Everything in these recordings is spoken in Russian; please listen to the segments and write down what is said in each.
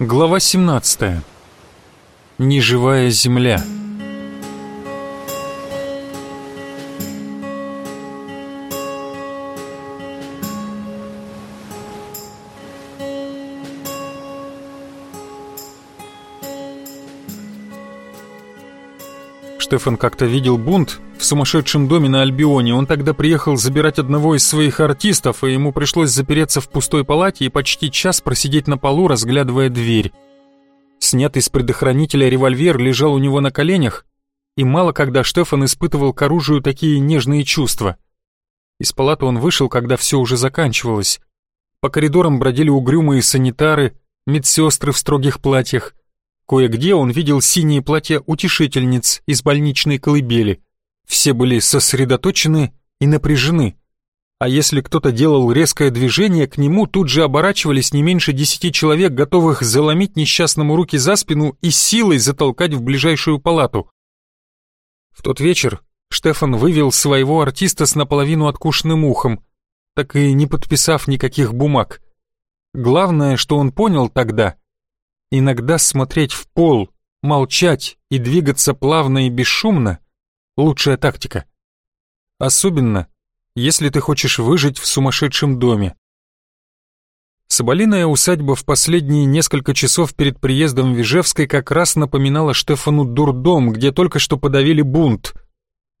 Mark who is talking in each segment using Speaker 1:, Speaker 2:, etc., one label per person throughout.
Speaker 1: Глава 17. Неживая земля. Штефан как-то видел бунт в сумасшедшем доме на Альбионе. Он тогда приехал забирать одного из своих артистов, и ему пришлось запереться в пустой палате и почти час просидеть на полу, разглядывая дверь. Снятый с предохранителя револьвер лежал у него на коленях, и мало когда Штефан испытывал к оружию такие нежные чувства. Из палаты он вышел, когда все уже заканчивалось. По коридорам бродили угрюмые санитары, медсестры в строгих платьях, Кое-где он видел синие платья утешительниц из больничной колыбели. Все были сосредоточены и напряжены. А если кто-то делал резкое движение, к нему тут же оборачивались не меньше десяти человек, готовых заломить несчастному руки за спину и силой затолкать в ближайшую палату. В тот вечер Штефан вывел своего артиста с наполовину откушенным ухом, так и не подписав никаких бумаг. Главное, что он понял тогда, Иногда смотреть в пол, молчать и двигаться плавно и бесшумно — лучшая тактика. Особенно, если ты хочешь выжить в сумасшедшем доме. Соболиная усадьба в последние несколько часов перед приездом Вижевской как раз напоминала Штефану дурдом, где только что подавили бунт.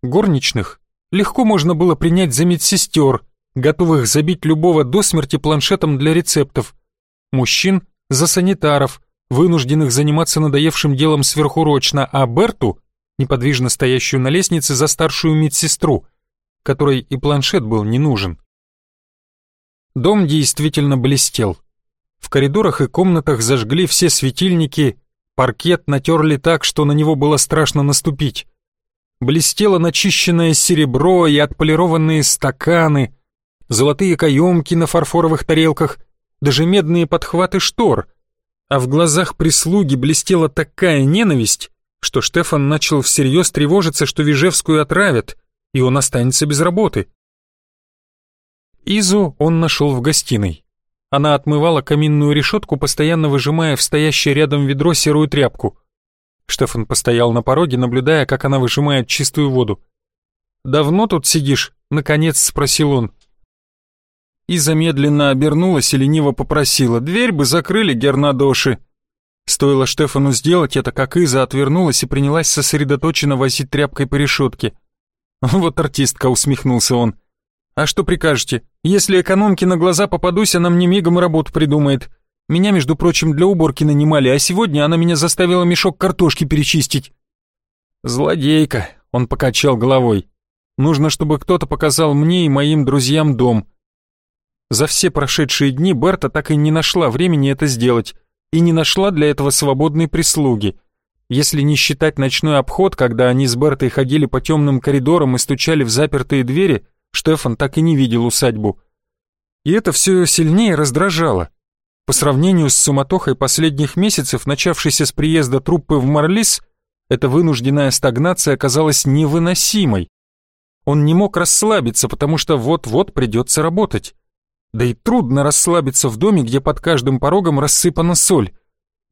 Speaker 1: Горничных легко можно было принять за медсестер, готовых забить любого до смерти планшетом для рецептов. Мужчин — за санитаров, вынужденных заниматься надоевшим делом сверхурочно, а Берту, неподвижно стоящую на лестнице, за старшую медсестру, которой и планшет был не нужен. Дом действительно блестел. В коридорах и комнатах зажгли все светильники, паркет натерли так, что на него было страшно наступить. Блестело начищенное серебро и отполированные стаканы, золотые каемки на фарфоровых тарелках, даже медные подхваты штор — а в глазах прислуги блестела такая ненависть, что Штефан начал всерьез тревожиться, что Вижевскую отравят, и он останется без работы. Изу он нашел в гостиной. Она отмывала каминную решетку, постоянно выжимая в стоящее рядом ведро серую тряпку. Штефан постоял на пороге, наблюдая, как она выжимает чистую воду. «Давно тут сидишь?» — наконец спросил он и замедленно обернулась и лениво попросила «Дверь бы закрыли, гернадоши». Стоило Штефану сделать это, как Иза отвернулась и принялась сосредоточенно возить тряпкой по решетке. «Вот артистка», — усмехнулся он. «А что прикажете? Если экономке на глаза попадусь, она мне мигом работу придумает. Меня, между прочим, для уборки нанимали, а сегодня она меня заставила мешок картошки перечистить». «Злодейка», — он покачал головой. «Нужно, чтобы кто-то показал мне и моим друзьям дом. За все прошедшие дни Берта так и не нашла времени это сделать, и не нашла для этого свободной прислуги. Если не считать ночной обход, когда они с Бертой ходили по темным коридорам и стучали в запертые двери, Штефан так и не видел усадьбу. И это все сильнее раздражало. По сравнению с суматохой последних месяцев, начавшейся с приезда труппы в Марлис, эта вынужденная стагнация оказалась невыносимой. Он не мог расслабиться, потому что вот-вот придется работать. Да и трудно расслабиться в доме, где под каждым порогом рассыпана соль.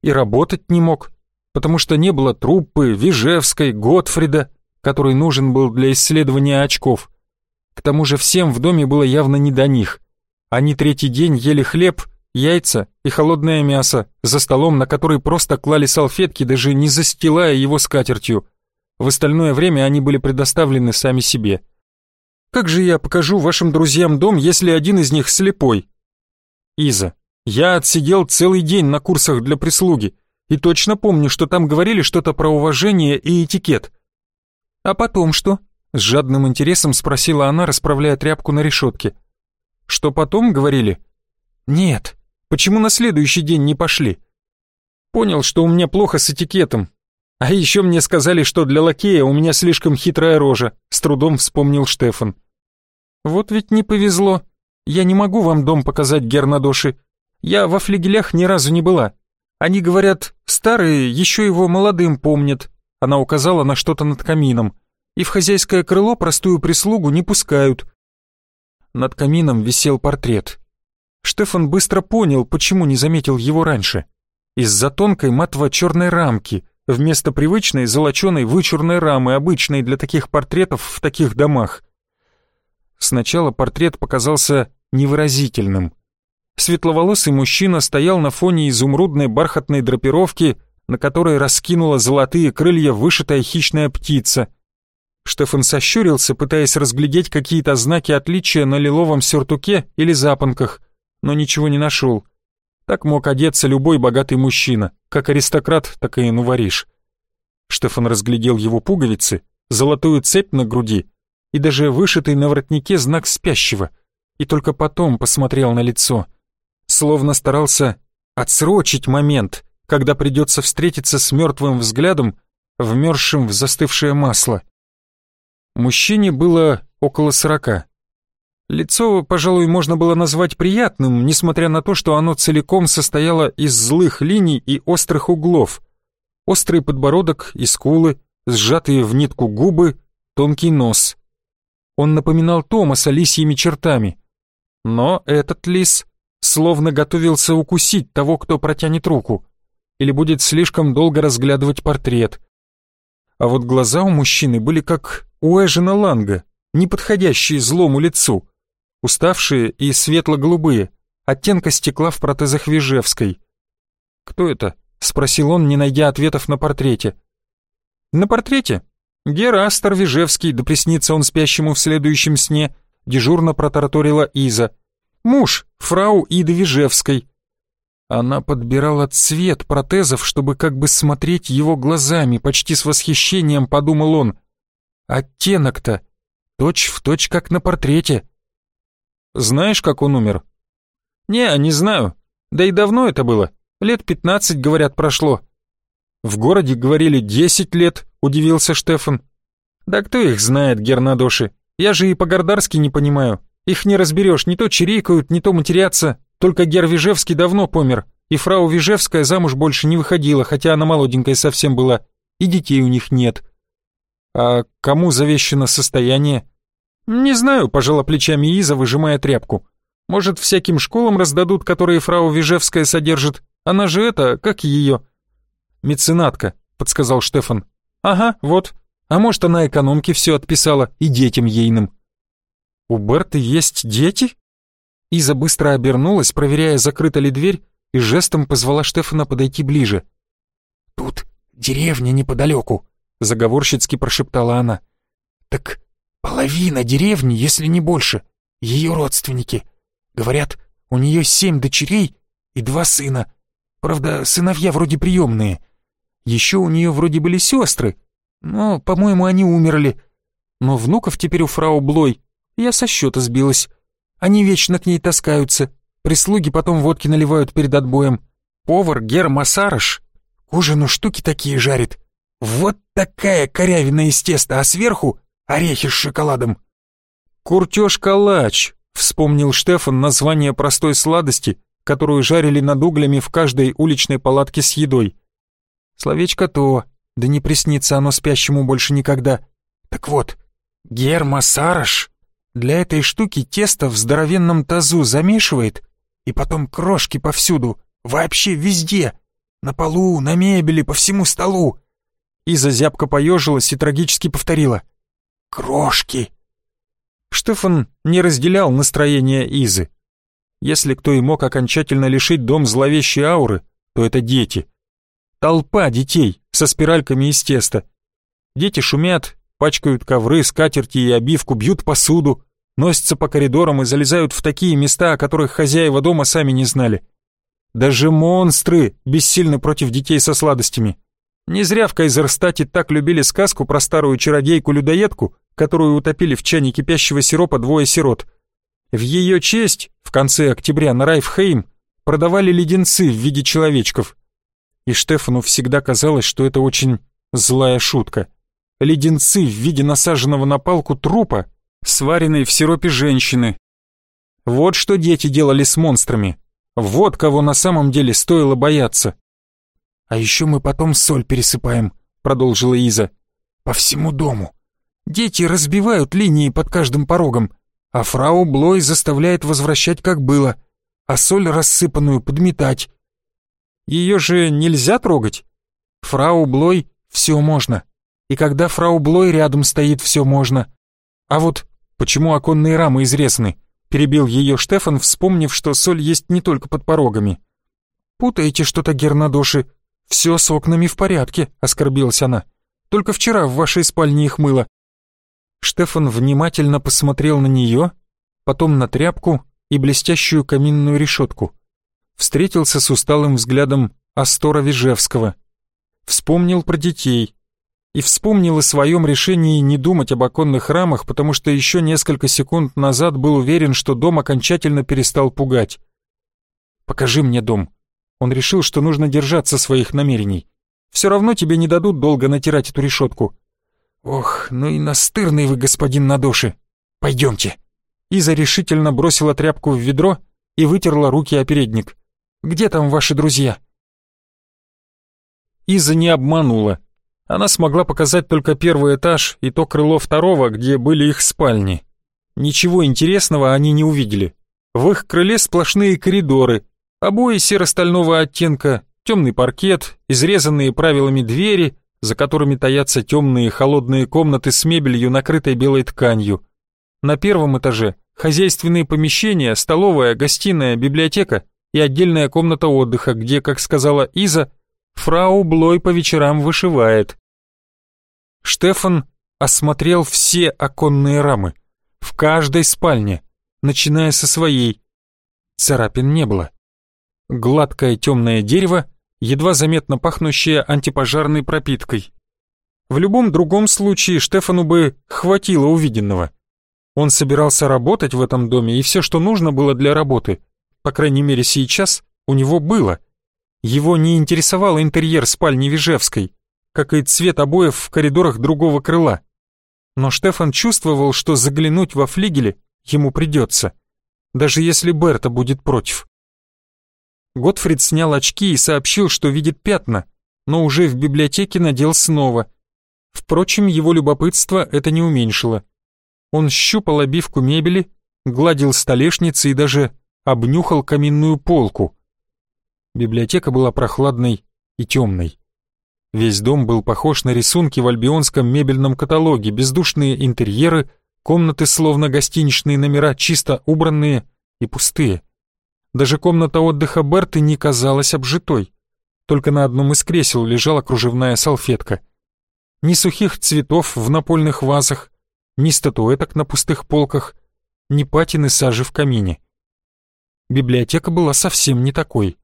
Speaker 1: И работать не мог, потому что не было труппы, Вижевской, Готфрида, который нужен был для исследования очков. К тому же всем в доме было явно не до них. Они третий день ели хлеб, яйца и холодное мясо за столом, на который просто клали салфетки, даже не застилая его скатертью. В остальное время они были предоставлены сами себе. Как же я покажу вашим друзьям дом, если один из них слепой? Иза, я отсидел целый день на курсах для прислуги и точно помню, что там говорили что-то про уважение и этикет. А потом что? С жадным интересом спросила она, расправляя тряпку на решетке. Что потом говорили? Нет. Почему на следующий день не пошли? Понял, что у меня плохо с этикетом. А еще мне сказали, что для лакея у меня слишком хитрая рожа, с трудом вспомнил Штефан. Вот ведь не повезло. Я не могу вам дом показать, Гернадоши. Я во флигелях ни разу не была. Они говорят, старые еще его молодым помнят. Она указала на что-то над камином. И в хозяйское крыло простую прислугу не пускают. Над камином висел портрет. Штефан быстро понял, почему не заметил его раньше. из-за тонкой матово-черной рамки, вместо привычной золоченой вычурной рамы, обычной для таких портретов в таких домах. Сначала портрет показался невыразительным. Светловолосый мужчина стоял на фоне изумрудной бархатной драпировки, на которой раскинула золотые крылья вышитая хищная птица. Штефан сощурился, пытаясь разглядеть какие-то знаки отличия на лиловом сюртуке или запонках, но ничего не нашел. Так мог одеться любой богатый мужчина, как аристократ, так и нувориш. Штефан разглядел его пуговицы, золотую цепь на груди и даже вышитый на воротнике знак спящего, и только потом посмотрел на лицо, словно старался отсрочить момент, когда придется встретиться с мертвым взглядом, вмерзшим в застывшее масло. Мужчине было около сорока. Лицо, пожалуй, можно было назвать приятным, несмотря на то, что оно целиком состояло из злых линий и острых углов. Острый подбородок и скулы, сжатые в нитку губы, тонкий нос. Он напоминал Томаса лисьими чертами. Но этот лис словно готовился укусить того, кто протянет руку, или будет слишком долго разглядывать портрет. А вот глаза у мужчины были как у Эжена Ланга, не подходящие злому лицу уставшие и светло-голубые, оттенка стекла в протезах Вижевской. «Кто это?» — спросил он, не найдя ответов на портрете. «На портрете? Герастер Вижевский, да приснится он спящему в следующем сне», — дежурно протараторила Иза. «Муж, фрау Иды Вижевской». Она подбирала цвет протезов, чтобы как бы смотреть его глазами, почти с восхищением подумал он. Оттенок-то точь в точь, как на портрете. Знаешь, как он умер?» «Не, не знаю. Да и давно это было. Лет пятнадцать, говорят, прошло». «В городе, говорили, десять лет», — удивился Штефан. «Да кто их знает, Гернадоши? Я же и по-гордарски не понимаю. Их не разберешь, не то чирикают, не то матерятся. Только Гер Вижевский давно помер, и фрау Вижевская замуж больше не выходила, хотя она молоденькая совсем была, и детей у них нет». «А кому завещено состояние?» «Не знаю», — пожала плечами Иза, выжимая тряпку. «Может, всяким школам раздадут, которые фрау Вижевская содержит? Она же это, как ее?» «Меценатка», — подсказал Штефан. «Ага, вот. А может, она экономке все отписала, и детям ейным». «У Берты есть дети?» Иза быстро обернулась, проверяя, закрыта ли дверь, и жестом позвала Штефана подойти ближе. «Тут деревня неподалеку», — заговорщицки прошептала она. «Так Половина деревни, если не больше, ее родственники. Говорят, у нее семь дочерей и два сына. Правда, сыновья вроде приемные. Еще у нее вроде были сестры, но, по-моему, они умерли. Но внуков теперь у фрау Блой. Я со счета сбилась. Они вечно к ней таскаются. Прислуги потом водки наливают перед отбоем. Повар Гер Масарыш к ужину штуки такие жарит. Вот такая корявина из теста, а сверху орехи с шоколадом. «Куртеж-калач», — вспомнил Штефан название простой сладости, которую жарили над углями в каждой уличной палатке с едой. Словечко то, да не приснится оно спящему больше никогда. Так вот, Герма Сараш для этой штуки тесто в здоровенном тазу замешивает, и потом крошки повсюду, вообще везде, на полу, на мебели, по всему столу. Иза зябко поежилась и трагически повторила — Крошки!» Штефан не разделял настроение Изы. Если кто и мог окончательно лишить дом зловещей ауры, то это дети. Толпа детей со спиральками из теста. Дети шумят, пачкают ковры, скатерти и обивку, бьют посуду, носятся по коридорам и залезают в такие места, о которых хозяева дома сами не знали. Даже монстры бессильны против детей со сладостями. Не зря в Кайзерстате так любили сказку про старую чародейку-людоедку, которую утопили в чане кипящего сиропа двое сирот. В ее честь в конце октября на Райфхейм продавали леденцы в виде человечков. И Штефану всегда казалось, что это очень злая шутка. Леденцы в виде насаженного на палку трупа, сваренной в сиропе женщины. Вот что дети делали с монстрами. Вот кого на самом деле стоило бояться. «А еще мы потом соль пересыпаем», — продолжила Иза. «По всему дому. Дети разбивают линии под каждым порогом, а фрау Блой заставляет возвращать как было, а соль рассыпанную подметать». Ее же нельзя трогать. Фрау Блой все можно. И когда фрау Блой рядом стоит, все можно. А вот почему оконные рамы изрезаны? Перебил ее Штефан, вспомнив, что соль есть не только под порогами. «Путаете что-то, гернадоши. Все с окнами в порядке», — оскорбилась она. «Только вчера в вашей спальне их мыло». Штефан внимательно посмотрел на нее, потом на тряпку и блестящую каминную решетку. Встретился с усталым взглядом Астора Вижевского. Вспомнил про детей. И вспомнил о своем решении не думать об оконных рамах, потому что еще несколько секунд назад был уверен, что дом окончательно перестал пугать. «Покажи мне дом». Он решил, что нужно держаться своих намерений. Все равно тебе не дадут долго натирать эту решетку. «Ох, ну и настырный вы, господин Надоши! Пойдемте!» Иза решительно бросила тряпку в ведро и вытерла руки о передник. «Где там ваши друзья?» Иза не обманула. Она смогла показать только первый этаж и то крыло второго, где были их спальни. Ничего интересного они не увидели. В их крыле сплошные коридоры, обои серо-стального оттенка, темный паркет, изрезанные правилами двери, за которыми таятся темные холодные комнаты с мебелью, накрытой белой тканью. На первом этаже хозяйственные помещения, столовая, гостиная, библиотека и отдельная комната отдыха, где, как сказала Иза, фрау Блой по вечерам вышивает. Штефан осмотрел все оконные рамы, в каждой спальне, начиная со своей. Царапин не было. Гладкое темное дерево, едва заметно пахнущее антипожарной пропиткой. В любом другом случае Штефану бы хватило увиденного. Он собирался работать в этом доме, и все, что нужно было для работы, по крайней мере сейчас, у него было. Его не интересовал интерьер спальни Вижевской, как и цвет обоев в коридорах другого крыла. Но Штефан чувствовал, что заглянуть во флигеле ему придется, даже если Берта будет против. Готфрид снял очки и сообщил, что видит пятна, но уже в библиотеке надел снова. Впрочем, его любопытство это не уменьшило. Он щупал обивку мебели, гладил столешницы и даже обнюхал каминную полку. Библиотека была прохладной и темной. Весь дом был похож на рисунки в альбионском мебельном каталоге, бездушные интерьеры, комнаты словно гостиничные номера, чисто убранные и пустые. Даже комната отдыха Берты не казалась обжитой. Только на одном из кресел лежала кружевная салфетка. Ни сухих цветов в напольных вазах, ни статуэток на пустых полках, ни патины сажи в камине. Библиотека была совсем не такой.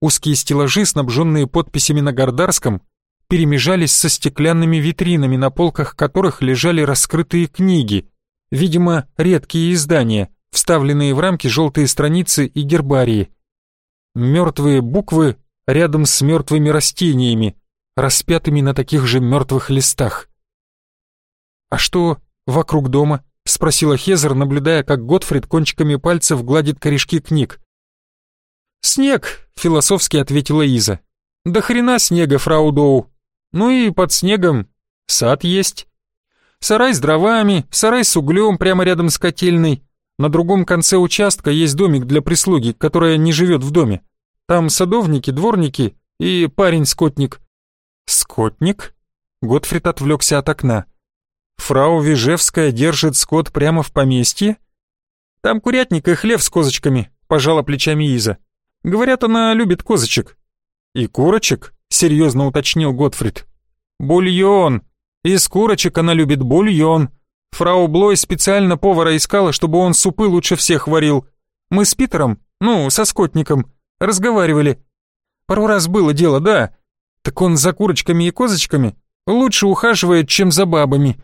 Speaker 1: Узкие стеллажи, снабженные подписями на Гордарском, перемежались со стеклянными витринами, на полках которых лежали раскрытые книги, видимо, редкие издания, вставленные в рамки желтые страницы и гербарии. Мертвые буквы рядом с мертвыми растениями, распятыми на таких же мертвых листах. «А что вокруг дома?» — спросила Хезер, наблюдая, как Готфрид кончиками пальцев гладит корешки книг. «Снег», — философски ответила Иза. «Да хрена снега, фрау Доу. Ну и под снегом сад есть. Сарай с дровами, сарай с углем прямо рядом с котельной, на другом конце участка есть домик для прислуги, которая не живет в доме. Там садовники, дворники и парень-скотник». «Скотник?» Готфрид отвлекся от окна. «Фрау Вижевская держит скот прямо в поместье?» «Там курятник и хлев с козочками», — пожала плечами Иза. «Говорят, она любит козочек». «И курочек?» — серьезно уточнил Готфрид. «Бульон. Из курочек она любит бульон», Фрау Блой специально повара искала, чтобы он супы лучше всех варил. Мы с Питером, ну, со скотником, разговаривали. Пару раз было дело, да. Так он за курочками и козочками лучше ухаживает, чем за бабами.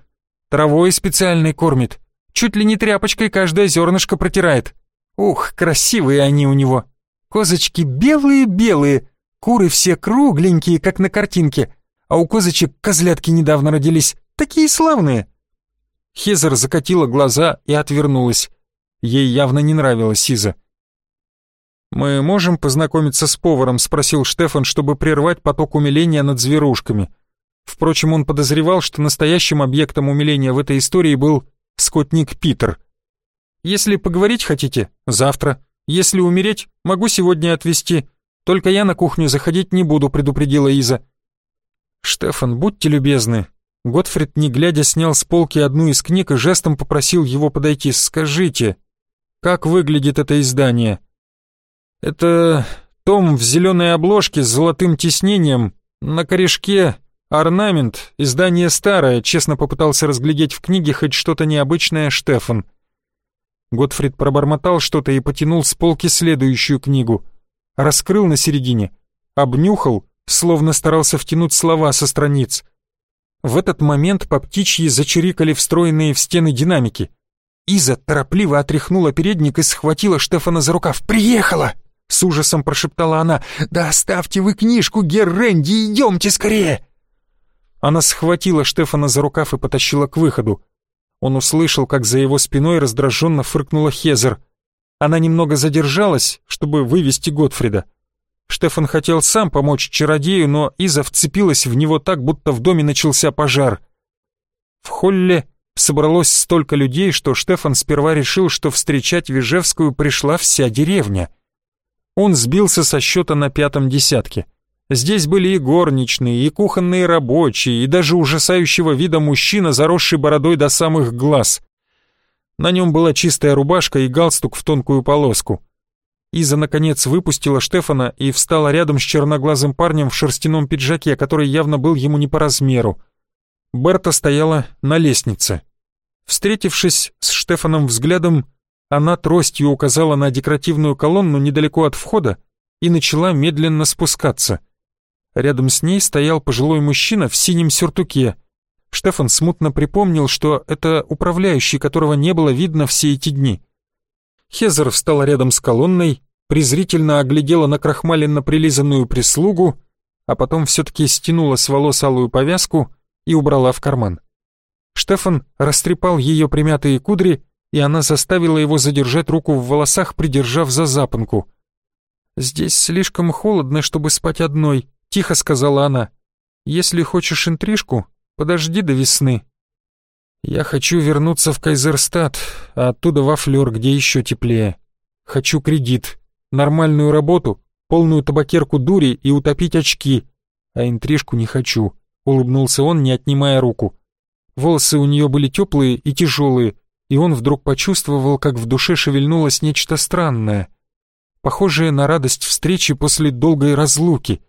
Speaker 1: Травой специальной кормит. Чуть ли не тряпочкой каждое зернышко протирает. Ух, красивые они у него. Козочки белые-белые, куры все кругленькие, как на картинке, а у козочек козлятки недавно родились, такие славные. Хезер закатила глаза и отвернулась. Ей явно не нравилась Сиза. «Мы можем познакомиться с поваром?» — спросил Штефан, чтобы прервать поток умиления над зверушками. Впрочем, он подозревал, что настоящим объектом умиления в этой истории был скотник Питер. «Если поговорить хотите, завтра. Если умереть, могу сегодня отвезти. Только я на кухню заходить не буду», — предупредила Иза. «Штефан, будьте любезны». Готфрид, не глядя, снял с полки одну из книг и жестом попросил его подойти. «Скажите, как выглядит это издание?» «Это том в зеленой обложке с золотым тиснением, на корешке орнамент, издание старое», честно попытался разглядеть в книге хоть что-то необычное Штефан. Готфрид пробормотал что-то и потянул с полки следующую книгу. Раскрыл на середине, обнюхал, словно старался втянуть слова со страниц. В этот момент по птичьи зачирикали встроенные в стены динамики. Иза торопливо отряхнула передник и схватила Штефана за рукав. «Приехала!» — с ужасом прошептала она. «Да оставьте вы книжку, Герренди, идемте скорее!» Она схватила Штефана за рукав и потащила к выходу. Он услышал, как за его спиной раздраженно фыркнула Хезер. Она немного задержалась, чтобы вывести Готфрида. Штефан хотел сам помочь чародею, но Иза вцепилась в него так, будто в доме начался пожар. В холле собралось столько людей, что Штефан сперва решил, что встречать Вижевскую пришла вся деревня. Он сбился со счета на пятом десятке. Здесь были и горничные, и кухонные рабочие, и даже ужасающего вида мужчина, заросший бородой до самых глаз. На нем была чистая рубашка и галстук в тонкую полоску. Иза, наконец, выпустила Штефана и встала рядом с черноглазым парнем в шерстяном пиджаке, который явно был ему не по размеру. Берта стояла на лестнице. Встретившись с Штефаном взглядом, она тростью указала на декоративную колонну недалеко от входа и начала медленно спускаться. Рядом с ней стоял пожилой мужчина в синем сюртуке. Штефан смутно припомнил, что это управляющий, которого не было видно все эти дни. Хезер встала рядом с колонной, презрительно оглядела на крахмаленно прилизанную прислугу, а потом все-таки стянула с волос алую повязку и убрала в карман. Штефан растрепал ее примятые кудри, и она заставила его задержать руку в волосах, придержав за запонку. «Здесь слишком холодно, чтобы спать одной», — тихо сказала она. «Если хочешь интрижку, подожди до весны». Я хочу вернуться в Кайзерстад, а оттуда во Флёр, где еще теплее. Хочу кредит, нормальную работу, полную табакерку дури и утопить очки. А интрижку не хочу, улыбнулся он, не отнимая руку. Волосы у нее были теплые и тяжелые, и он вдруг почувствовал, как в душе шевельнулось нечто странное, похожее на радость встречи после долгой разлуки.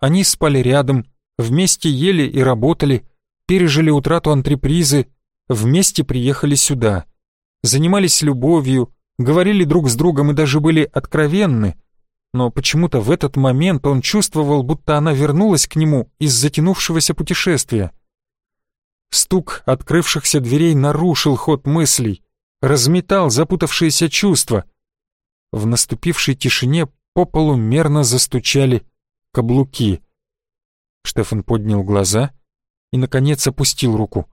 Speaker 1: Они спали рядом, вместе ели и работали, пережили утрату антрепризы, вместе приехали сюда, занимались любовью, говорили друг с другом и даже были откровенны, но почему-то в этот момент он чувствовал, будто она вернулась к нему из затянувшегося путешествия. Стук открывшихся дверей нарушил ход мыслей, разметал запутавшиеся чувства. В наступившей тишине по полу мерно застучали каблуки. Штефан поднял глаза и, наконец, опустил руку.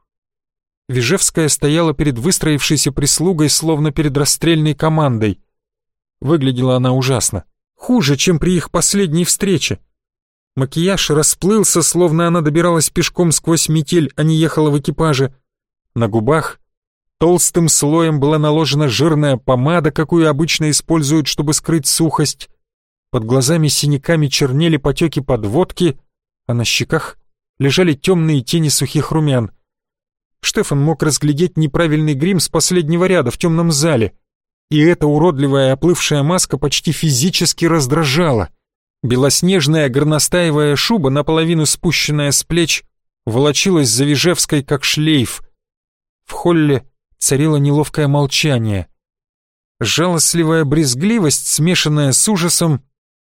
Speaker 1: Вижевская стояла перед выстроившейся прислугой, словно перед расстрельной командой. Выглядела она ужасно, хуже, чем при их последней встрече. Макияж расплылся, словно она добиралась пешком сквозь метель, а не ехала в экипаже. На губах толстым слоем была наложена жирная помада, какую обычно используют, чтобы скрыть сухость. Под глазами синяками чернели потеки подводки, а на щеках лежали темные тени сухих румян. Штефан мог разглядеть неправильный грим с последнего ряда в темном зале, и эта уродливая оплывшая маска почти физически раздражала. Белоснежная горностаевая шуба, наполовину спущенная с плеч, волочилась за Вижевской, как шлейф. В холле царило неловкое молчание. Жалостливая брезгливость, смешанная с ужасом,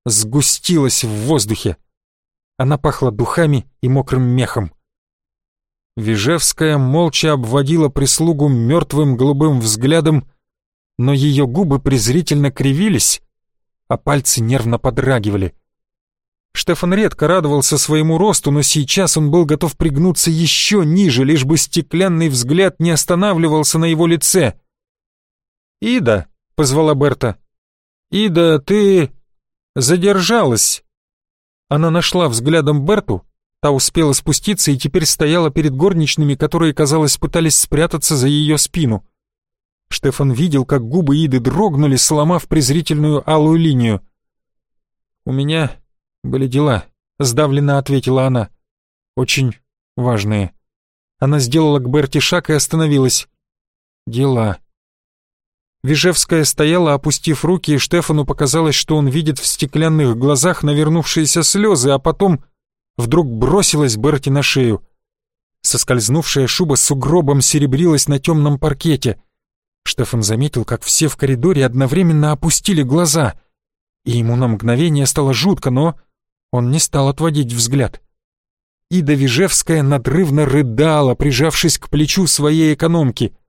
Speaker 1: сгустилась в воздухе. Она пахла духами и мокрым мехом. Вижевская молча обводила прислугу мертвым голубым взглядом, но ее губы презрительно кривились, а пальцы нервно подрагивали. Штефан редко радовался своему росту, но сейчас он был готов пригнуться еще ниже, лишь бы стеклянный взгляд не останавливался на его лице. «Ида», — позвала Берта, — «Ида, ты задержалась». Она нашла взглядом Берту, та успела спуститься и теперь стояла перед горничными, которые, казалось, пытались спрятаться за ее спину. Штефан видел, как губы Иды дрогнули, сломав презрительную алую линию. «У меня были дела», — сдавленно ответила она. «Очень важные». Она сделала к Берти шаг и остановилась. «Дела». Вижевская стояла, опустив руки, и Штефану показалось, что он видит в стеклянных глазах навернувшиеся слезы, а потом вдруг бросилась Берти на шею. Соскользнувшая шуба с угробом серебрилась на темном паркете. Штефан заметил, как все в коридоре одновременно опустили глаза, и ему на мгновение стало жутко, но он не стал отводить взгляд. Ида Вижевская надрывно рыдала, прижавшись к плечу своей экономки —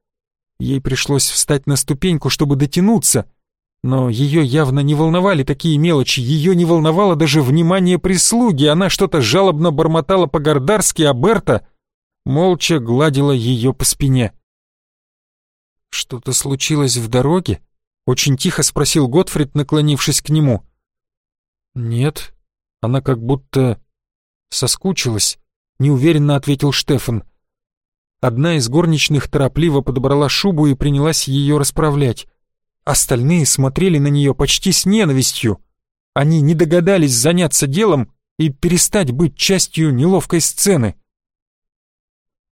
Speaker 1: Ей пришлось встать на ступеньку, чтобы дотянуться, но ее явно не волновали такие мелочи, ее не волновало даже внимание прислуги, она что-то жалобно бормотала по-гордарски, а Берта молча гладила ее по спине. «Что-то случилось в дороге?» — очень тихо спросил Готфрид, наклонившись к нему. «Нет, она как будто соскучилась», — неуверенно ответил Штефан. Одна из горничных торопливо подобрала шубу и принялась ее расправлять. Остальные смотрели на нее почти с ненавистью. Они не догадались заняться делом и перестать быть частью неловкой сцены.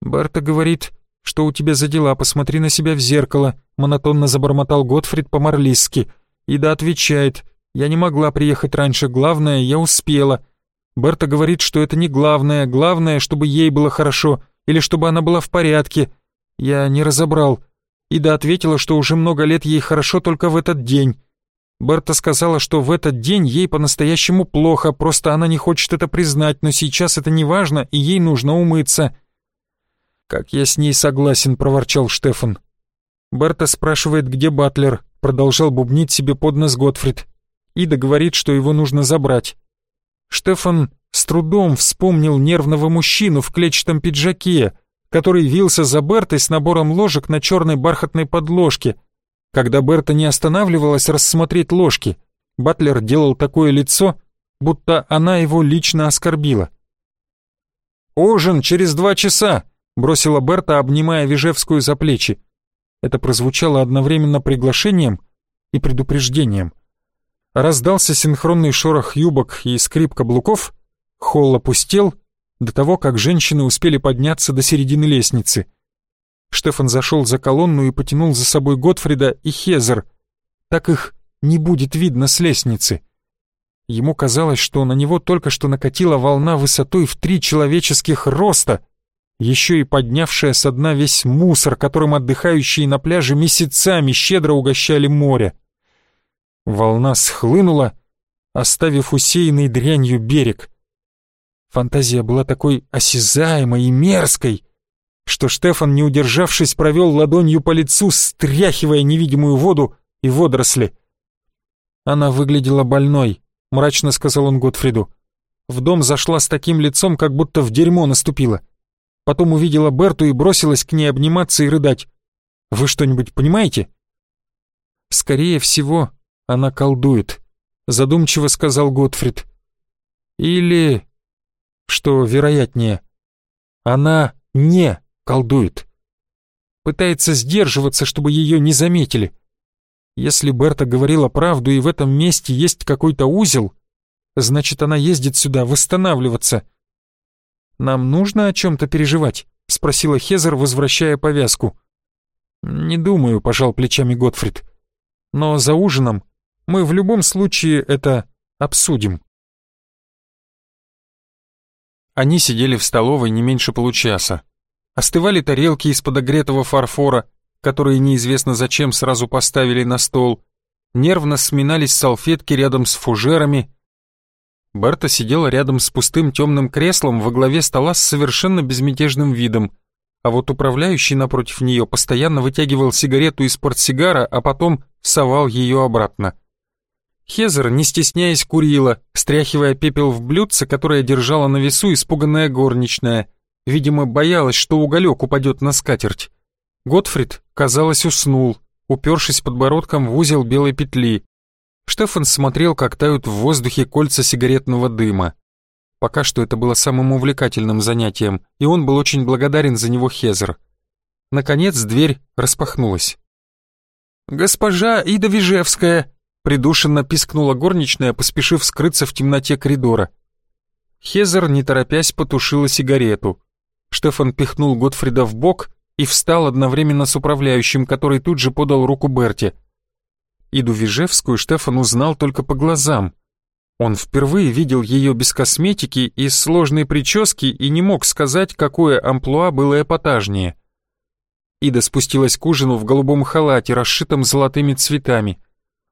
Speaker 1: «Барта говорит, что у тебя за дела, посмотри на себя в зеркало», монотонно забормотал Готфрид по-марлистски. Ида отвечает, «Я не могла приехать раньше, главное, я успела». Берта говорит, что это не главное, главное, чтобы ей было хорошо — или чтобы она была в порядке. Я не разобрал. Ида ответила, что уже много лет ей хорошо только в этот день. Берта сказала, что в этот день ей по-настоящему плохо, просто она не хочет это признать, но сейчас это не важно, и ей нужно умыться. «Как я с ней согласен», — проворчал Штефан. Берта спрашивает, где Батлер, продолжал бубнить себе под нос Готфрид. Ида говорит, что его нужно забрать. Штефан с трудом вспомнил нервного мужчину в клетчатом пиджаке, который вился за Бертой с набором ложек на черной бархатной подложке. Когда Берта не останавливалась рассмотреть ложки, Батлер делал такое лицо, будто она его лично оскорбила. «Ужин через два часа!» — бросила Берта, обнимая Вижевскую за плечи. Это прозвучало одновременно приглашением и предупреждением. Раздался синхронный шорох юбок и скрип каблуков — Холл опустел до того, как женщины успели подняться до середины лестницы. Штефан зашел за колонну и потянул за собой Готфрида и Хезер. Так их не будет видно с лестницы. Ему казалось, что на него только что накатила волна высотой в три человеческих роста, еще и поднявшая со дна весь мусор, которым отдыхающие на пляже месяцами щедро угощали море. Волна схлынула, оставив усеянный дрянью берег. Фантазия была такой осязаемой и мерзкой, что Штефан, не удержавшись, провел ладонью по лицу, стряхивая невидимую воду и водоросли. Она выглядела больной, мрачно сказал он Готфриду. В дом зашла с таким лицом, как будто в дерьмо наступила. Потом увидела Берту и бросилась к ней обниматься и рыдать. Вы что-нибудь понимаете? Скорее всего, она колдует, задумчиво сказал Готфрид. Или что вероятнее, она не колдует. Пытается сдерживаться, чтобы ее не заметили. Если Берта говорила правду и в этом месте есть какой-то узел, значит она ездит сюда восстанавливаться. «Нам нужно о чем-то переживать?» — спросила Хезер, возвращая повязку. «Не думаю», — пожал плечами Готфрид. «Но за ужином мы в любом случае это обсудим». Они сидели в столовой не меньше получаса. Остывали тарелки из подогретого фарфора, которые неизвестно зачем сразу поставили на стол. Нервно сминались салфетки рядом с фужерами. Берта сидела рядом с пустым темным креслом во главе стола с совершенно безмятежным видом, а вот управляющий напротив нее постоянно вытягивал сигарету из портсигара, а потом совал ее обратно. Хезер, не стесняясь, курила, стряхивая пепел в блюдце, которое держала на весу испуганная горничная. Видимо, боялась, что уголек упадет на скатерть. Готфрид, казалось, уснул, упершись подбородком в узел белой петли. Штефан смотрел, как тают в воздухе кольца сигаретного дыма. Пока что это было самым увлекательным занятием, и он был очень благодарен за него Хезер. Наконец дверь распахнулась. «Госпожа Ида Вижевская!» Придушенно пискнула горничная, поспешив скрыться в темноте коридора. Хезер, не торопясь, потушила сигарету. Штефан пихнул Готфрида в бок и встал одновременно с управляющим, который тут же подал руку Берте. Иду Вижевскую Штефан узнал только по глазам. Он впервые видел ее без косметики и сложной прически и не мог сказать, какое амплуа было эпатажнее. Ида спустилась к ужину в голубом халате, расшитом золотыми цветами.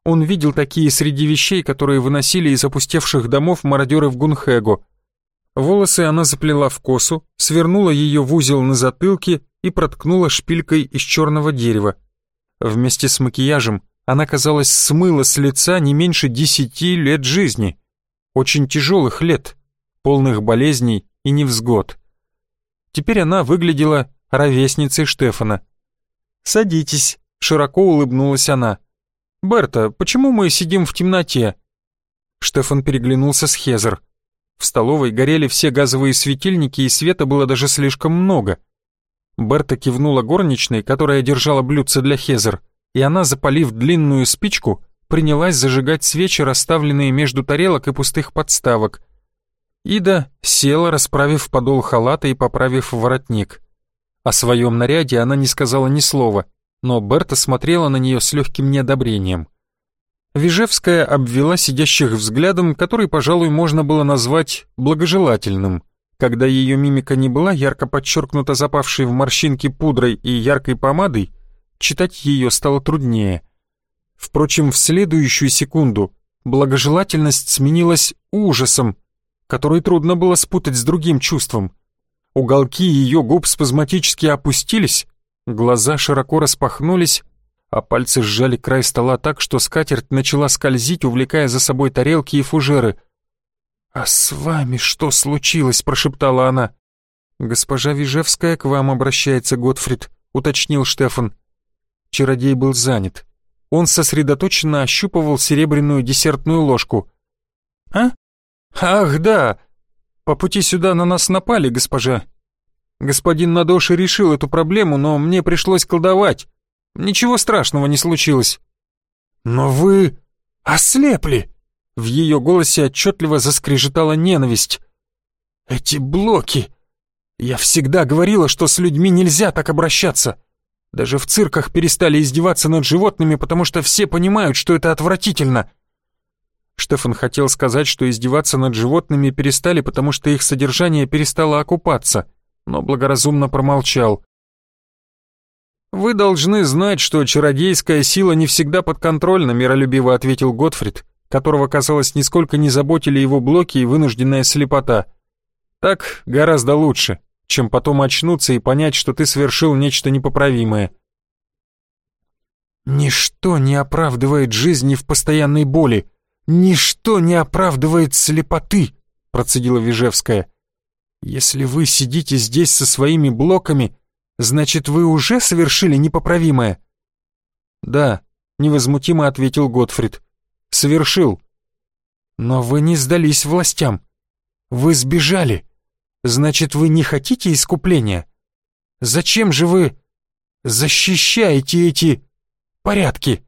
Speaker 1: Он видел такие среди вещей, которые выносили из опустевших домов мародеры в Гунхэго. Волосы она заплела в косу, свернула ее в узел на затылке и проткнула шпилькой из черного дерева. Вместе с макияжем она, казалось, смыла с лица не меньше десяти лет жизни. Очень тяжелых лет, полных болезней и невзгод. Теперь она выглядела ровесницей Штефана. «Садитесь», — широко улыбнулась она. «Берта, почему мы сидим в темноте?» Штефан переглянулся с Хезер. В столовой горели все газовые светильники, и света было даже слишком много. Берта кивнула горничной, которая держала блюдце для Хезер, и она, запалив длинную спичку, принялась зажигать свечи, расставленные между тарелок и пустых подставок. Ида села, расправив подол халата и поправив воротник. О своем наряде она не сказала ни слова, но Берта смотрела на нее с легким неодобрением. Вижевская обвела сидящих взглядом, который, пожалуй, можно было назвать благожелательным. Когда ее мимика не была ярко подчеркнута запавшей в морщинки пудрой и яркой помадой, читать ее стало труднее. Впрочем, в следующую секунду благожелательность сменилась ужасом, который трудно было спутать с другим чувством. Уголки ее губ спазматически опустились, Глаза широко распахнулись, а пальцы сжали край стола так, что скатерть начала скользить, увлекая за собой тарелки и фужеры. «А с вами что случилось?» — прошептала она. «Госпожа Вижевская к вам обращается, Готфрид», — уточнил Штефан. Чародей был занят. Он сосредоточенно ощупывал серебряную десертную ложку. «А? Ах, да! По пути сюда на нас напали, госпожа. Господин Надоши решил эту проблему, но мне пришлось колдовать. Ничего страшного не случилось. Но вы ослепли. В ее голосе отчетливо заскрежетала ненависть. Эти блоки. Я всегда говорила, что с людьми нельзя так обращаться. Даже в цирках перестали издеваться над животными, потому что все понимают, что это отвратительно. Штефан хотел сказать, что издеваться над животными перестали, потому что их содержание перестало окупаться но благоразумно промолчал. «Вы должны знать, что чародейская сила не всегда подконтрольна», миролюбиво ответил Готфрид, которого, казалось, нисколько не заботили его блоки и вынужденная слепота. «Так гораздо лучше, чем потом очнуться и понять, что ты совершил нечто непоправимое». «Ничто не оправдывает жизни в постоянной боли, ничто не оправдывает слепоты», процедила Вижевская. «Если вы сидите здесь со своими блоками, значит, вы уже совершили непоправимое?» «Да», — невозмутимо ответил Готфрид. «Совершил». «Но вы не сдались властям. Вы сбежали. Значит, вы не хотите искупления? Зачем же вы защищаете эти порядки?»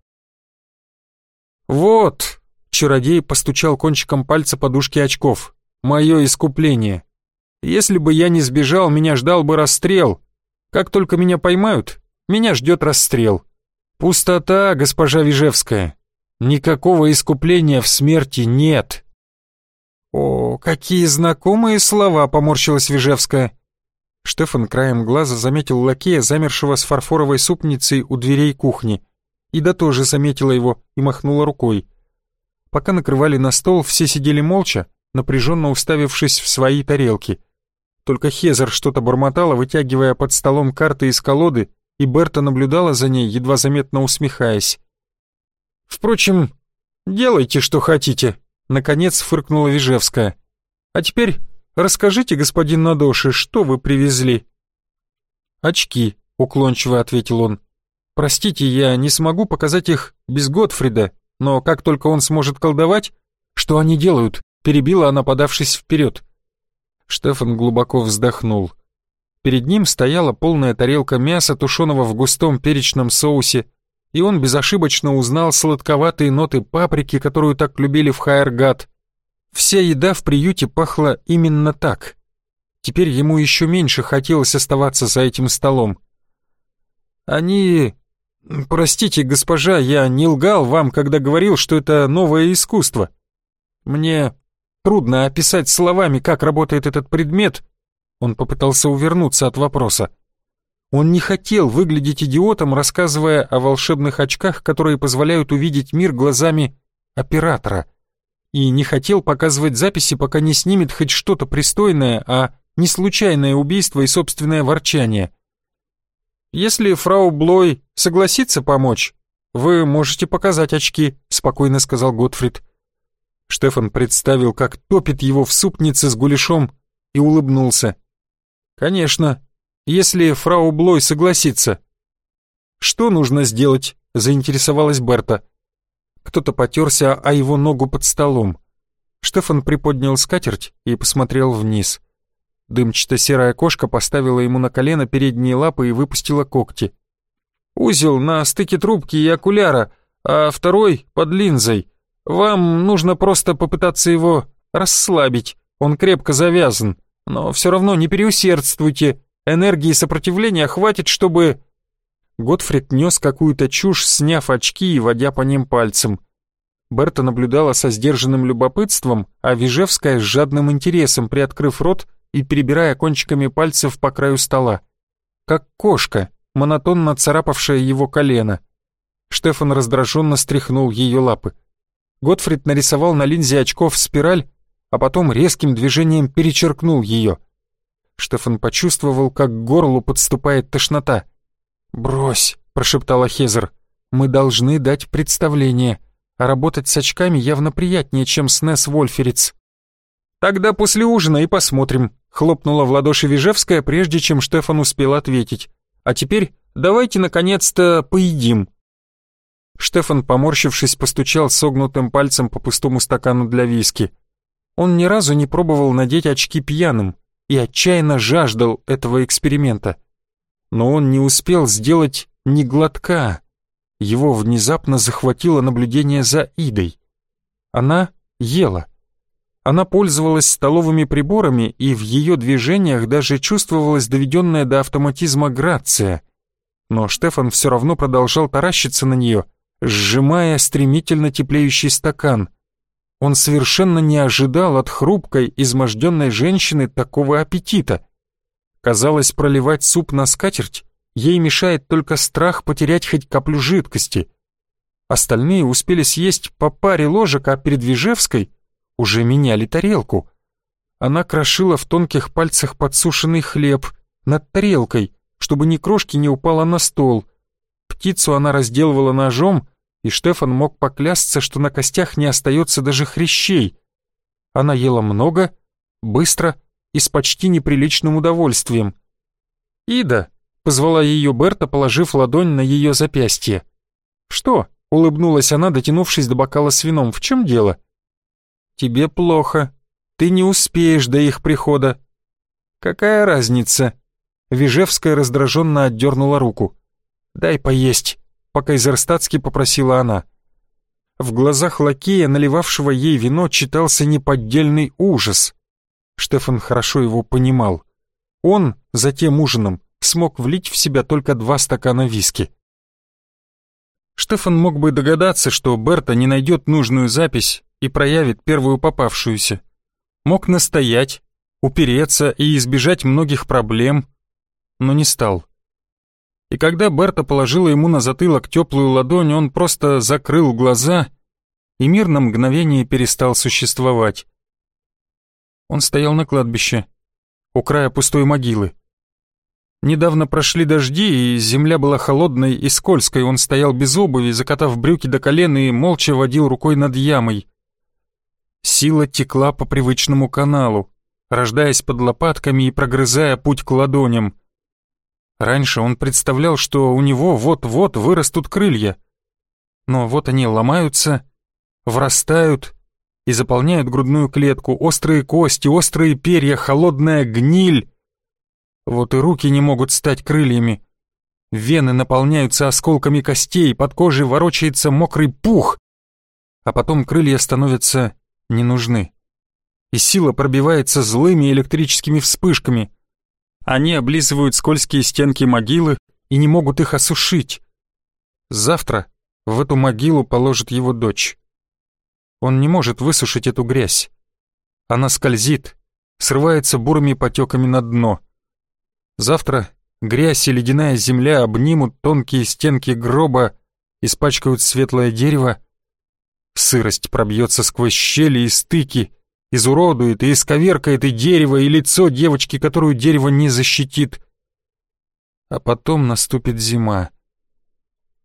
Speaker 1: «Вот», — чародей постучал кончиком пальца подушки очков, — «мое искупление. Если бы я не сбежал, меня ждал бы расстрел. Как только меня поймают, меня ждет расстрел. Пустота, госпожа Вижевская. Никакого искупления в смерти нет. О, какие знакомые слова, поморщилась Вижевская. Штефан краем глаза заметил лакея, замершего с фарфоровой супницей у дверей кухни. Ида тоже заметила его и махнула рукой. Пока накрывали на стол, все сидели молча, напряженно уставившись в свои тарелки — только Хезер что-то бормотала, вытягивая под столом карты из колоды, и Берта наблюдала за ней, едва заметно усмехаясь. «Впрочем, делайте, что хотите», — наконец фыркнула Вижевская. «А теперь расскажите, господин Надоши, что вы привезли?» «Очки», — уклончиво ответил он. «Простите, я не смогу показать их без Готфрида, но как только он сможет колдовать...» «Что они делают?» — перебила она, подавшись вперед. Штефан глубоко вздохнул. Перед ним стояла полная тарелка мяса, тушеного в густом перечном соусе, и он безошибочно узнал сладковатые ноты паприки, которую так любили в Хайергат. Вся еда в приюте пахла именно так. Теперь ему еще меньше хотелось оставаться за этим столом. «Они... Простите, госпожа, я не лгал вам, когда говорил, что это новое искусство. Мне трудно описать словами, как работает этот предмет». Он попытался увернуться от вопроса. Он не хотел выглядеть идиотом, рассказывая о волшебных очках, которые позволяют увидеть мир глазами оператора. И не хотел показывать записи, пока не снимет хоть что-то пристойное, а не случайное убийство и собственное ворчание. «Если фрау Блой согласится помочь, вы можете показать очки», — спокойно сказал Готфрид. Штефан представил, как топит его в супнице с гуляшом, и улыбнулся. «Конечно, если фрау Блой согласится». «Что нужно сделать?» — заинтересовалась Берта. Кто-то потерся о его ногу под столом. Штефан приподнял скатерть и посмотрел вниз. Дымчато-серая кошка поставила ему на колено передние лапы и выпустила когти. «Узел на стыке трубки и окуляра, а второй под линзой. Вам нужно просто попытаться его расслабить, он крепко завязан, но все равно не переусердствуйте, энергии сопротивления хватит, чтобы...» Готфрид нес какую-то чушь, сняв очки и водя по ним пальцем. Берта наблюдала со сдержанным любопытством, а Вижевская с жадным интересом, приоткрыв рот и перебирая кончиками пальцев по краю стола. Как кошка, монотонно царапавшая его колено. Штефан раздраженно стряхнул ее лапы. Готфрид нарисовал на линзе очков спираль, а потом резким движением перечеркнул ее. Штефан почувствовал, как к горлу подступает тошнота. «Брось», — прошептала Хезер, — «мы должны дать представление, а работать с очками явно приятнее, чем с Несс Вольфериц». «Тогда после ужина и посмотрим», — хлопнула в ладоши Вижевская, прежде чем Штефан успел ответить. «А теперь давайте, наконец-то, поедим». Штефан, поморщившись, постучал согнутым пальцем по пустому стакану для виски. Он ни разу не пробовал надеть очки пьяным и отчаянно жаждал этого эксперимента но он не успел сделать ни глотка. Его внезапно захватило наблюдение за Идой. Она ела. Она пользовалась столовыми приборами, и в ее движениях даже чувствовалась доведенная до автоматизма грация. Но Штефан все равно продолжал таращиться на нее, сжимая стремительно теплеющий стакан. Он совершенно не ожидал от хрупкой, изможденной женщины такого аппетита. Казалось, проливать суп на скатерть ей мешает только страх потерять хоть каплю жидкости. Остальные успели съесть по паре ложек, а перед Вижевской уже меняли тарелку. Она крошила в тонких пальцах подсушенный хлеб над тарелкой, чтобы ни крошки не упала на стол. Птицу она разделывала ножом, и Штефан мог поклясться, что на костях не остается даже хрящей. Она ела много, быстро и с почти неприличным удовольствием. «Ида!» — позвала ее Берта, положив ладонь на ее запястье. «Что?» — улыбнулась она, дотянувшись до бокала с вином. «В чем дело?» «Тебе плохо. Ты не успеешь до их прихода». «Какая разница?» Вижевская раздраженно отдернула руку. «Дай поесть», — по-кайзерстатски попросила она. В глазах лакея, наливавшего ей вино, читался неподдельный ужас. Штефан хорошо его понимал. Он, за тем ужином, смог влить в себя только два стакана виски. Штефан мог бы догадаться, что Берта не найдет нужную запись и проявит первую попавшуюся. Мог настоять, упереться и избежать многих проблем, но не стал. И когда Берта положила ему на затылок теплую ладонь, он просто закрыл глаза, и мир на мгновение перестал существовать. Он стоял на кладбище, у края пустой могилы. Недавно прошли дожди, и земля была холодной и скользкой. Он стоял без обуви, закатав брюки до колен и молча водил рукой над ямой. Сила текла по привычному каналу, рождаясь под лопатками и прогрызая путь к ладоням. Раньше он представлял, что у него вот-вот вырастут крылья. Но вот они ломаются, врастают и заполняют грудную клетку, острые кости, острые перья, холодная гниль. Вот и руки не могут стать крыльями. Вены наполняются осколками костей, под кожей ворочается мокрый пух. А потом крылья становятся не нужны. И сила пробивается злыми электрическими вспышками. Они облизывают скользкие стенки могилы и не могут их осушить. Завтра в эту могилу положит его дочь. Он не может высушить эту грязь. Она скользит, срывается бурыми потеками на дно. Завтра грязь и ледяная земля обнимут тонкие стенки гроба, испачкают светлое дерево. Сырость пробьется сквозь щели и стыки, изуродует и исковеркает и дерево, и лицо девочки, которую дерево не защитит. А потом наступит зима.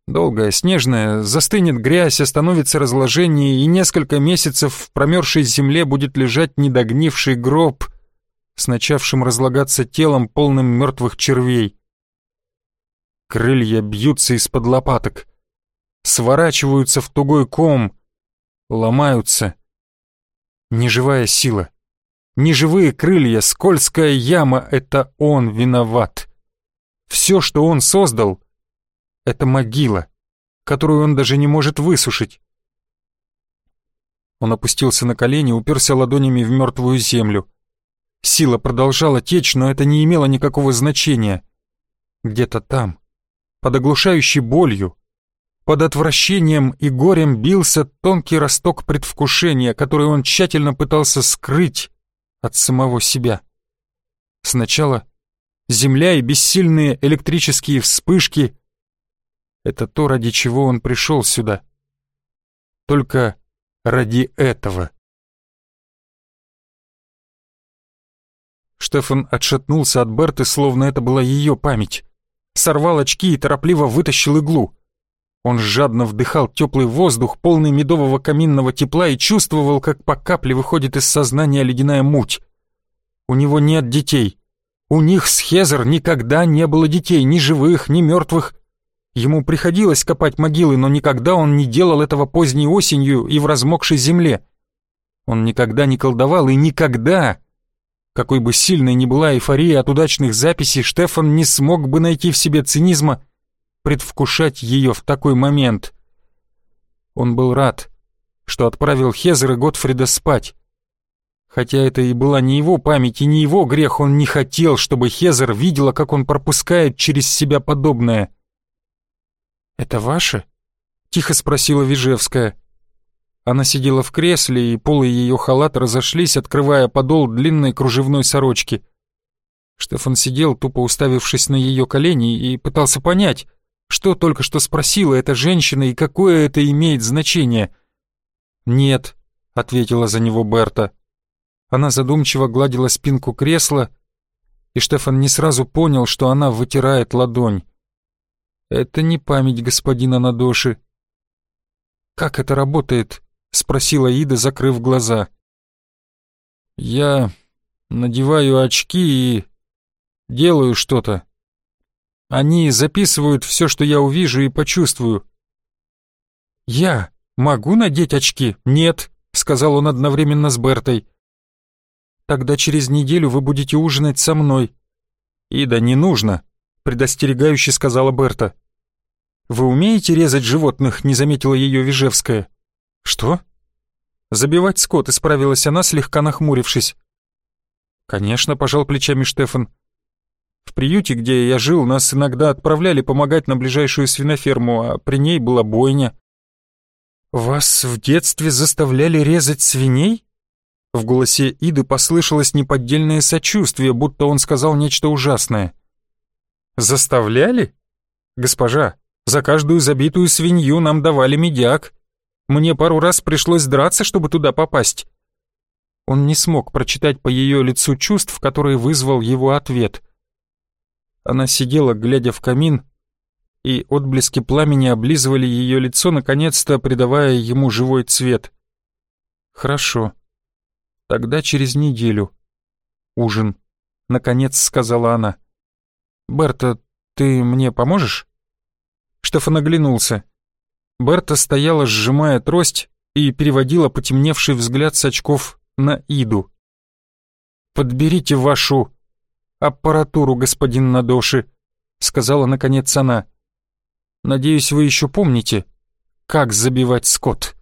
Speaker 1: Долгая, снежная, застынет грязь, остановится разложение, и несколько месяцев в промерзшей земле будет лежать недогнивший гроб с начавшим разлагаться телом, полным мертвых червей. Крылья бьются из-под лопаток, сворачиваются в тугой ком, ломаются. Неживая сила, неживые крылья, скользкая яма — это он виноват. Все, что он создал — это могила, которую он даже не может высушить. Он опустился на колени, уперся ладонями в мертвую землю. Сила продолжала течь, но это не имело никакого значения. Где-то там, под оглушающей болью, под отвращением и горем бился тонкий росток предвкушения, который он тщательно пытался скрыть от самого себя. Сначала земля и бессильные электрические вспышки, это то, ради чего он пришел сюда. Только ради этого. Штефан отшатнулся от Берты, словно это была ее память. Сорвал очки и торопливо вытащил иглу. Он жадно вдыхал теплый воздух, полный медового каминного тепла и чувствовал, как по капле выходит из сознания ледяная муть. У него нет детей. У них с Хезер никогда не было детей, ни живых, ни мертвых. Ему приходилось копать могилы, но никогда он не делал этого поздней осенью и в размокшей земле. Он никогда не колдовал и никогда, какой бы сильной ни была эйфория от удачных записей, Штефан не смог бы найти в себе цинизма предвкушать ее в такой момент. Он был рад, что отправил Хезера Готфрида спать. Хотя это и была не его память и не его грех, он не хотел, чтобы Хезер видела, как он пропускает через себя подобное — «Это ваше?» — тихо спросила Вижевская. Она сидела в кресле, и полы ее халата разошлись, открывая подол длинной кружевной сорочки. Штефан сидел, тупо уставившись на ее колени, и пытался понять, что только что спросила эта женщина и какое это имеет значение. «Нет», — ответила за него Берта. Она задумчиво гладила спинку кресла, и Штефан не сразу понял, что она вытирает ладонь. Это не память господина Надоши. Как это работает? Спросила Ида, закрыв глаза. Я надеваю очки и делаю что-то. Они записывают все, что я увижу и почувствую. Я могу надеть очки? Нет, сказал он одновременно с Бертой. Тогда через неделю вы будете ужинать со мной. Ида, не нужно предостерегающе сказала Берта. «Вы умеете резать животных?» — не заметила ее Вижевская. «Что?» «Забивать скот», — исправилась она, слегка нахмурившись. «Конечно», — пожал плечами Штефан. «В приюте, где я жил, нас иногда отправляли помогать на ближайшую свиноферму, а при ней была бойня». «Вас в детстве заставляли резать свиней?» В голосе Иды послышалось неподдельное сочувствие, будто он сказал нечто ужасное. «Заставляли? Госпожа, за каждую забитую свинью нам давали медяк. Мне пару раз пришлось драться, чтобы туда попасть». Он не смог прочитать по ее лицу чувств, которые вызвал его ответ. Она сидела, глядя в камин, и отблески пламени облизывали ее лицо, наконец-то придавая ему живой цвет. «Хорошо. Тогда через неделю. Ужин», — наконец сказала она. «Берта, ты мне поможешь?» Штефан оглянулся. Берта стояла, сжимая трость, и переводила потемневший взгляд с очков на Иду. «Подберите вашу аппаратуру, господин Надоши. — сказала наконец она. «Надеюсь, вы еще помните, как забивать скот».